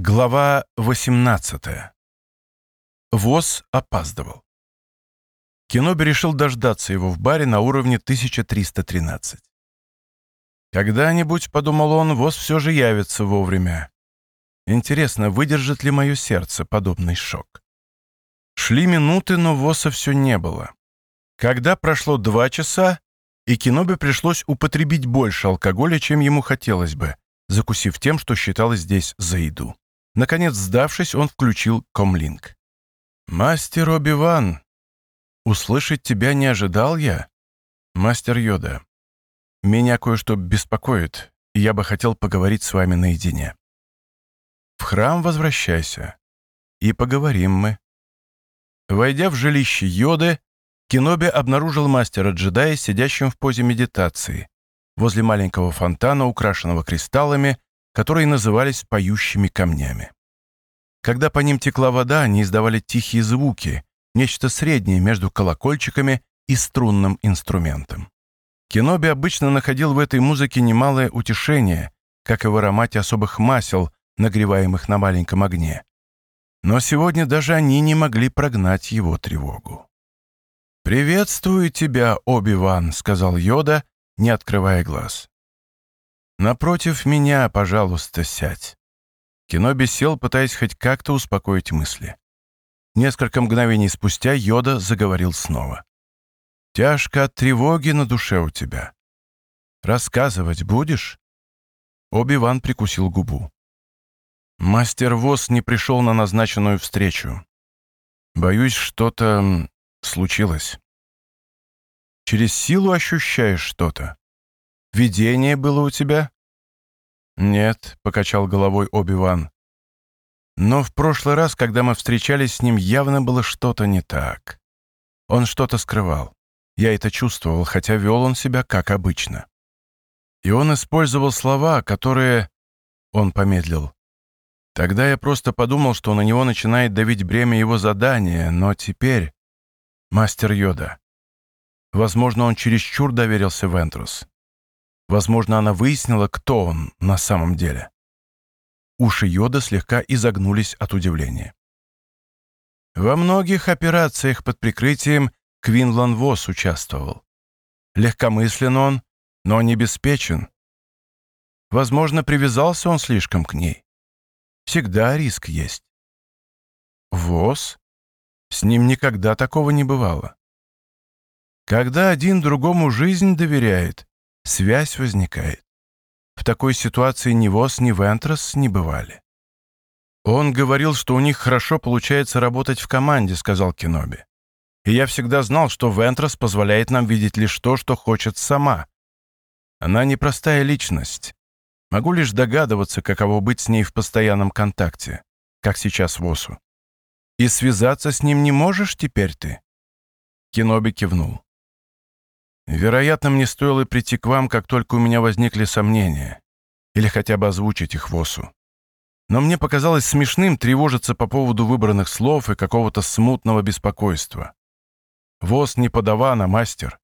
Глава 18. ВОЗ опаздывал. Кеноби решил дождаться его в баре на уровне 1313. «Когда-нибудь, — подумал он, — ВОЗ все же явится вовремя. Интересно, выдержит ли мое сердце подобный шок?» Шли минуты, но ВОЗа все не было. Когда прошло два часа, и Кеноби пришлось употребить больше алкоголя, чем ему хотелось бы, закусив тем, что считалось здесь за еду. Наконец, сдавшись, он включил комлинк. «Мастер Оби-Ван, услышать тебя не ожидал я. Мастер Йода, меня кое-что беспокоит, и я бы хотел поговорить с вами наедине. В храм возвращайся, и поговорим мы». Войдя в жилище Йоды, Киноби обнаружил мастера-джедая, сидящим в позе медитации, возле маленького фонтана, украшенного кристаллами, которые назывались поющими камнями. Когда по ним текла вода, они издавали тихие звуки, нечто среднее между колокольчиками и струнным инструментом. Кеноби обычно находил в этой музыке немалое утешение, как и в аромате особых масел, нагреваемых на маленьком огне. Но сегодня даже они не могли прогнать его тревогу. «Приветствую тебя, Оби-Ван», — сказал Йода, не открывая глаз. «Напротив меня, пожалуйста, сядь». Кеноби сел, пытаясь хоть как-то успокоить мысли. Несколько мгновений спустя Йода заговорил снова. «Тяжко от тревоги на душе у тебя. Рассказывать будешь?» Оби-Ван прикусил губу. «Мастер Вос не пришел на назначенную встречу. Боюсь, что-то случилось. Через силу ощущаешь что-то?» Видение было у тебя?» «Нет», — покачал головой Оби-Ван. «Но в прошлый раз, когда мы встречались с ним, явно было что-то не так. Он что-то скрывал. Я это чувствовал, хотя вел он себя как обычно. И он использовал слова, которые...» Он помедлил. Тогда я просто подумал, что на него начинает давить бремя его задания, но теперь... Мастер Йода. Возможно, он чересчур доверился Вентрус. Возможно, она выяснила, кто он на самом деле. Уши Йода слегка изогнулись от удивления. Во многих операциях под прикрытием Квинлан Вос участвовал. Легкомыслен он, но не беспечен. Возможно, привязался он слишком к ней. Всегда риск есть. Вос? С ним никогда такого не бывало. Когда один другому жизнь доверяет, связь возникает. В такой ситуации ни ВОЗ, ни Вентрос не бывали. «Он говорил, что у них хорошо получается работать в команде», — сказал Кеноби. «И я всегда знал, что Вентрос позволяет нам видеть лишь то, что хочет сама. Она непростая личность. Могу лишь догадываться, каково быть с ней в постоянном контакте, как сейчас Восу. И связаться с ним не можешь теперь ты?» Кеноби кивнул. Вероятно, мне стоило прийти к вам, как только у меня возникли сомнения. Или хотя бы озвучить их ВОСу. Но мне показалось смешным тревожиться по поводу выбранных слов и какого-то смутного беспокойства. ВОС не подаван, а мастер.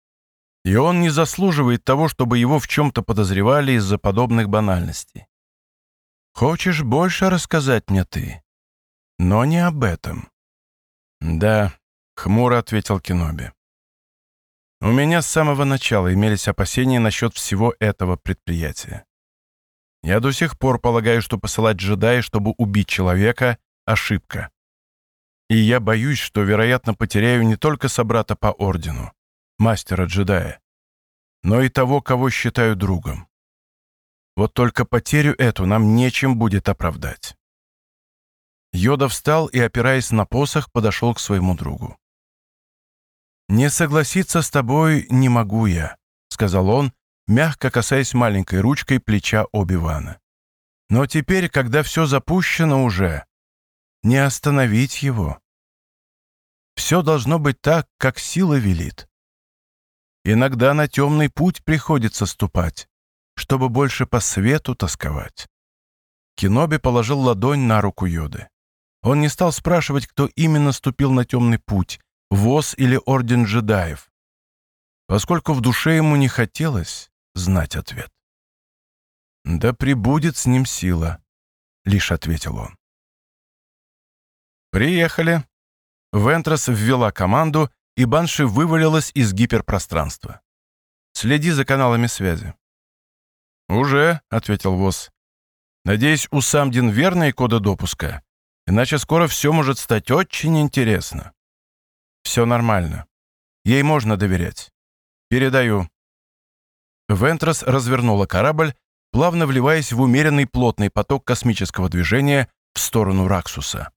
И он не заслуживает того, чтобы его в чем-то подозревали из-за подобных банальностей. Хочешь больше рассказать мне ты? Но не об этом. Да, хмуро ответил Кеноби. У меня с самого начала имелись опасения насчет всего этого предприятия. Я до сих пор полагаю, что посылать джедая, чтобы убить человека — ошибка. И я боюсь, что, вероятно, потеряю не только собрата по ордену, мастера джедая, но и того, кого считаю другом. Вот только потерю эту нам нечем будет оправдать. Йода встал и, опираясь на посох, подошел к своему другу. «Не согласиться с тобой не могу я», — сказал он, мягко касаясь маленькой ручкой плеча Оби-Вана. «Но теперь, когда все запущено уже, не остановить его. Все должно быть так, как сила велит. Иногда на темный путь приходится ступать, чтобы больше по свету тосковать». Киноби положил ладонь на руку Йоды. Он не стал спрашивать, кто именно ступил на темный путь, ВОЗ или Орден джедаев, поскольку в душе ему не хотелось знать ответ. «Да прибудет с ним сила», — лишь ответил он. «Приехали». Вентрос ввела команду, и Банши вывалилась из гиперпространства. «Следи за каналами связи». «Уже», — ответил ВОЗ. «Надеюсь, у Самдин верные коды допуска, иначе скоро все может стать очень интересно». «Все нормально. Ей можно доверять. Передаю». Вентрос развернула корабль, плавно вливаясь в умеренный плотный поток космического движения в сторону Раксуса.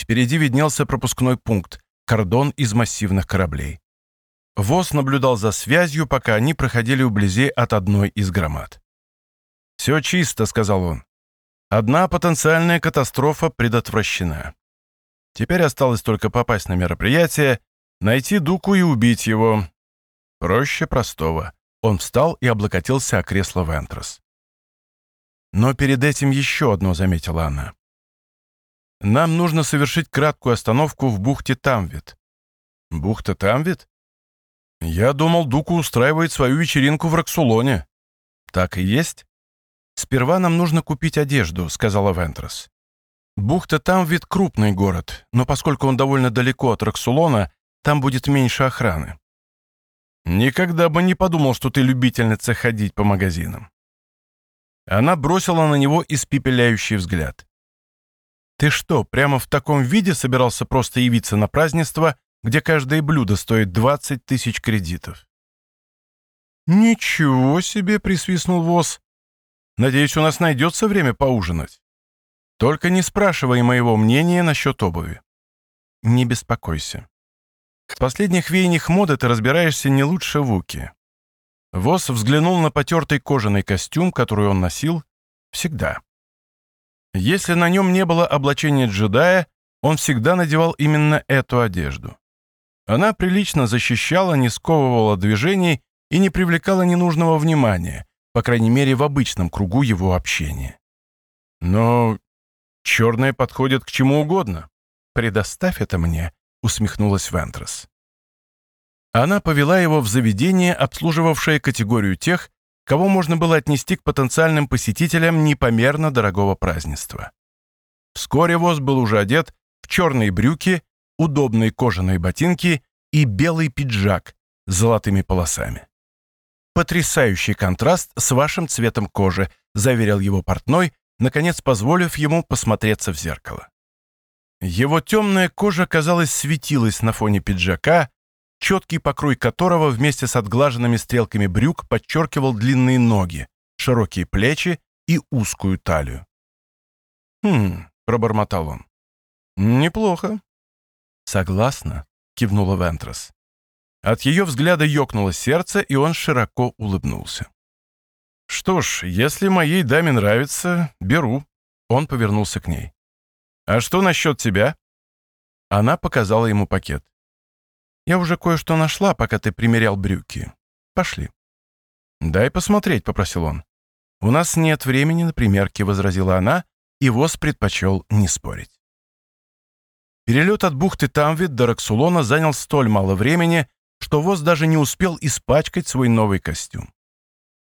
Впереди виднелся пропускной пункт, кордон из массивных кораблей. ВОЗ наблюдал за связью, пока они проходили вблизи от одной из громад. «Все чисто», — сказал он. «Одна потенциальная катастрофа предотвращена. Теперь осталось только попасть на мероприятие, найти Дуку и убить его. Проще простого». Он встал и облокотился о кресло Вентрос. «Но перед этим еще одно», — заметила она. Нам нужно совершить краткую остановку в бухте Тамвит. Бухта Тамвит? Я думал, Дуку устраивает свою вечеринку в Роксулоне. Так и есть? Сперва нам нужно купить одежду, сказала Вентрос. Бухта Тамвит — крупный город, но поскольку он довольно далеко от Роксулона, там будет меньше охраны. Никогда бы не подумал, что ты любительница ходить по магазинам. Она бросила на него испепеляющий взгляд. Ты что, прямо в таком виде собирался просто явиться на празднество, где каждое блюдо стоит 20 тысяч кредитов?» «Ничего себе!» — присвистнул Воз. «Надеюсь, у нас найдется время поужинать. Только не спрашивай моего мнения насчет обуви. Не беспокойся. В последних веяниях моды ты разбираешься не лучше Вуки». Воз взглянул на потертый кожаный костюм, который он носил всегда. Если на нем не было облачения джедая, он всегда надевал именно эту одежду. Она прилично защищала, не сковывала движений и не привлекала ненужного внимания, по крайней мере, в обычном кругу его общения. Но черное подходит к чему угодно. «Предоставь это мне», — усмехнулась Вентрес. Она повела его в заведение, обслуживавшее категорию тех, кого можно было отнести к потенциальным посетителям непомерно дорогого празднества. Вскоре Воз был уже одет в черные брюки, удобные кожаные ботинки и белый пиджак с золотыми полосами. «Потрясающий контраст с вашим цветом кожи», заверил его портной, наконец позволив ему посмотреться в зеркало. Его темная кожа, казалось, светилась на фоне пиджака, четкий покрой которого вместе с отглаженными стрелками брюк подчеркивал длинные ноги, широкие плечи и узкую талию. «Хм», — пробормотал он. «Неплохо». «Согласна», — кивнула Вентрос. От ее взгляда ёкнуло сердце, и он широко улыбнулся. «Что ж, если моей даме нравится, беру». Он повернулся к ней. «А что насчет тебя?» Она показала ему пакет. Я уже кое-что нашла, пока ты примерял брюки. Пошли». «Дай посмотреть», — попросил он. «У нас нет времени на примерки», — возразила она, и Воз предпочел не спорить. Перелет от бухты Тамвит до Роксулона занял столь мало времени, что Воз даже не успел испачкать свой новый костюм.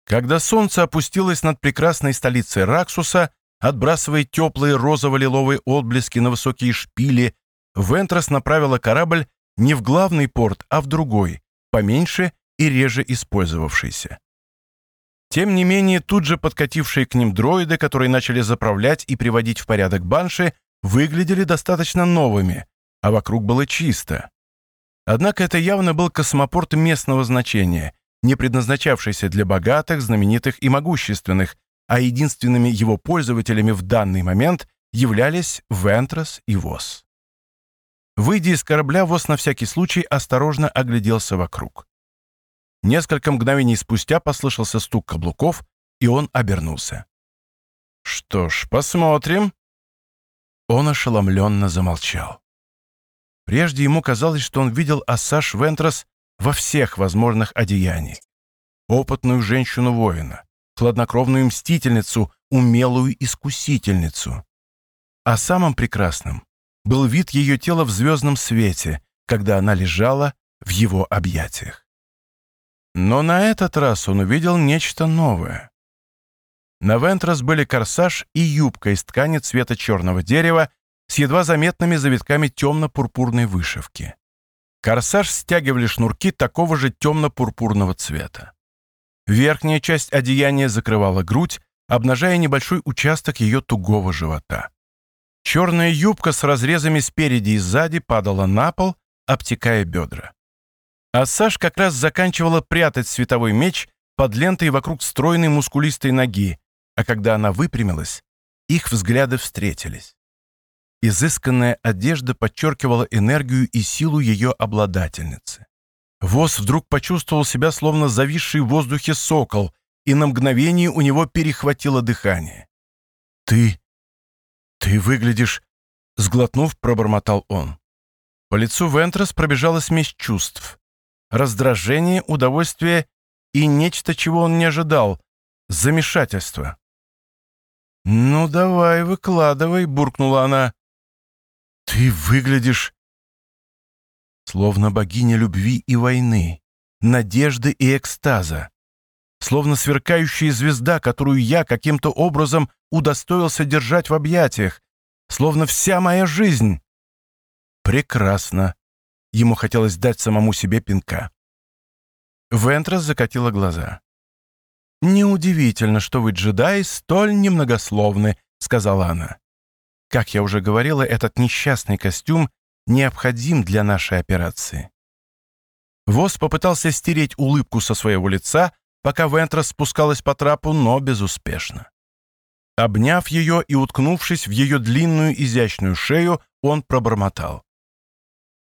Когда солнце опустилось над прекрасной столицей Раксуса, отбрасывая теплые розово-лиловые отблески на высокие шпили, Вентрос направила корабль не в главный порт, а в другой, поменьше и реже использовавшийся. Тем не менее, тут же подкатившие к ним дроиды, которые начали заправлять и приводить в порядок банши, выглядели достаточно новыми, а вокруг было чисто. Однако это явно был космопорт местного значения, не предназначавшийся для богатых, знаменитых и могущественных, а единственными его пользователями в данный момент являлись Вентрос и Вос. Выйдя из корабля, Вос на всякий случай осторожно огляделся вокруг. Несколько мгновений спустя послышался стук каблуков, и он обернулся. «Что ж, посмотрим». Он ошеломленно замолчал. Прежде ему казалось, что он видел Ассаш Вентрос во всех возможных одеяниях. Опытную женщину-воина, хладнокровную мстительницу, умелую искусительницу. А самым прекрасным был вид ее тела в звездном свете, когда она лежала в его объятиях. Но на этот раз он увидел нечто новое. На Вентрос были корсаж и юбка из ткани цвета черного дерева с едва заметными завитками темно-пурпурной вышивки. Корсаж стягивали шнурки такого же темно-пурпурного цвета. Верхняя часть одеяния закрывала грудь, обнажая небольшой участок ее тугого живота. Черная юбка с разрезами спереди и сзади падала на пол, обтекая бедра. А Саш как раз заканчивала прятать световой меч под лентой вокруг стройной мускулистой ноги, а когда она выпрямилась, их взгляды встретились. Изысканная одежда подчеркивала энергию и силу ее обладательницы. Воз вдруг почувствовал себя словно зависший в воздухе сокол, и на мгновение у него перехватило дыхание. «Ты... ты выглядишь...» — сглотнув, пробормотал он. По лицу Вентрос пробежала смесь чувств. Раздражение, удовольствие и нечто, чего он не ожидал — замешательство. «Ну, давай, выкладывай», — буркнула она. «Ты выглядишь...» Словно богиня любви и войны, надежды и экстаза. Словно сверкающая звезда, которую я каким-то образом удостоился держать в объятиях. Словно вся моя жизнь. Прекрасно. Ему хотелось дать самому себе пинка. Вентрас закатила глаза. «Неудивительно, что вы, джедаи, столь немногословны», — сказала она. «Как я уже говорила, этот несчастный костюм необходим для нашей операции». Воз попытался стереть улыбку со своего лица, пока Вентрас спускалась по трапу, но безуспешно. Обняв ее и уткнувшись в ее длинную изящную шею, он пробормотал.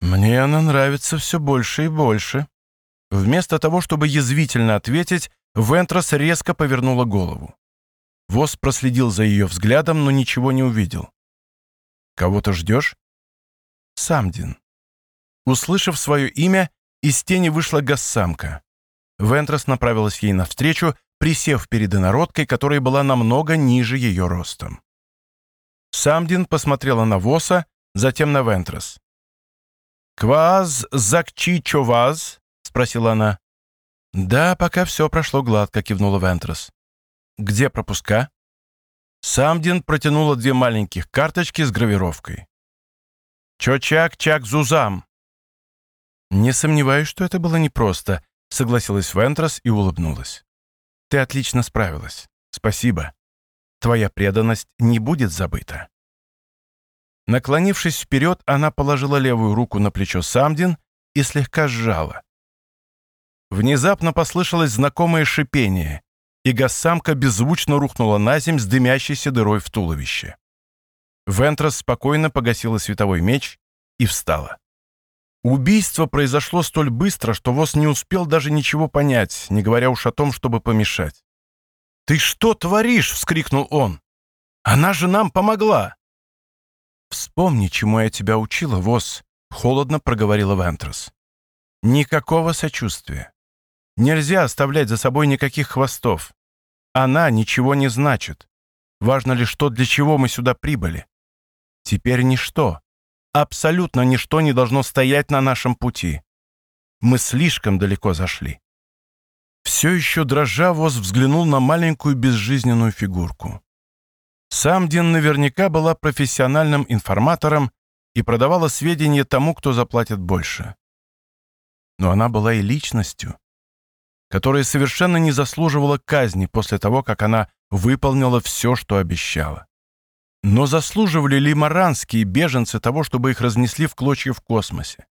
«Мне она нравится все больше и больше». Вместо того, чтобы язвительно ответить, Вентрос резко повернула голову. Воз проследил за ее взглядом, но ничего не увидел. «Кого-то ждешь?» «Самдин». Услышав свое имя, из тени вышла Гассамка. Вентрос направилась ей навстречу, присев перед инородкой, которая была намного ниже ее ростом. Самдин посмотрела на Воса, затем на Вентрос. «Кваз закчи човаз?» — спросила она. «Да, пока все прошло гладко», — кивнула Вентрос. «Где пропуска?» Самдин протянула две маленьких карточки с гравировкой. «Чо-чак-чак-зузам!» «Не сомневаюсь, что это было непросто», — согласилась Вентрос и улыбнулась. «Ты отлично справилась. Спасибо. Твоя преданность не будет забыта». Наклонившись вперед, она положила левую руку на плечо Самдин и слегка сжала. Внезапно послышалось знакомое шипение, и Гассамка беззвучно рухнула на земь с дымящейся дырой в туловище. Вентрос спокойно погасила световой меч и встала. Убийство произошло столь быстро, что Вос не успел даже ничего понять, не говоря уж о том, чтобы помешать. «Ты что творишь?» — вскрикнул он. «Она же нам помогла!» «Вспомни, чему я тебя учила, Вос», — холодно проговорила Вентрос. «Никакого сочувствия. Нельзя оставлять за собой никаких хвостов. Она ничего не значит. Важно лишь то, для чего мы сюда прибыли. Теперь ничто, абсолютно ничто не должно стоять на нашем пути. Мы слишком далеко зашли. Все еще дрожа, Воз взглянул на маленькую безжизненную фигурку. Сам Дин наверняка была профессиональным информатором и продавала сведения тому, кто заплатит больше. Но она была и личностью, которая совершенно не заслуживала казни после того, как она выполнила все, что обещала. Но заслуживали ли маранские беженцы того, чтобы их разнесли в клочья в космосе?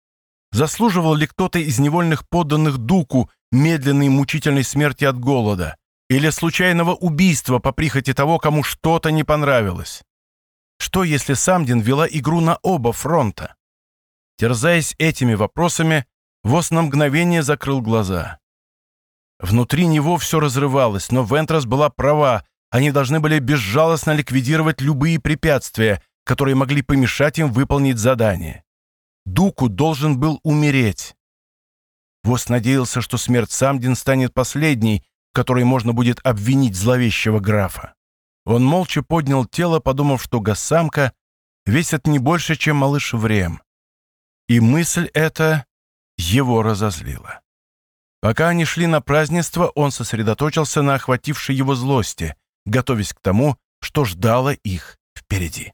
Заслуживал ли кто-то из невольных подданных Дуку медленной мучительной смерти от голода? Или случайного убийства по прихоти того, кому что-то не понравилось? Что, если Самдин вела игру на оба фронта? Терзаясь этими вопросами, Вос на мгновение закрыл глаза. Внутри него все разрывалось, но Вентрас была права. Они должны были безжалостно ликвидировать любые препятствия, которые могли помешать им выполнить задание. Дуку должен был умереть. Вос надеялся, что смерть Самдин станет последней, в которой можно будет обвинить зловещего графа. Он молча поднял тело, подумав, что Гассамка весит не больше, чем малыш Врем. И мысль эта его разозлила. Пока они шли на празднество, он сосредоточился на охватившей его злости, готовясь к тому, что ждало их впереди.